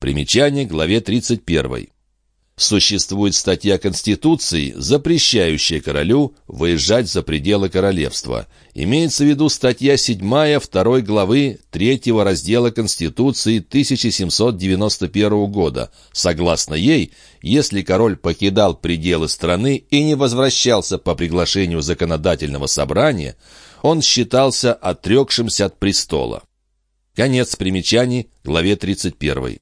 Примечание к главе 31. Существует статья Конституции, запрещающая королю выезжать за пределы королевства. Имеется в виду статья 7 2 главы 3 раздела Конституции 1791 года. Согласно ей, если король покидал пределы страны и не возвращался по приглашению законодательного собрания, он считался отрекшимся от престола. Конец примечаний, главе 31.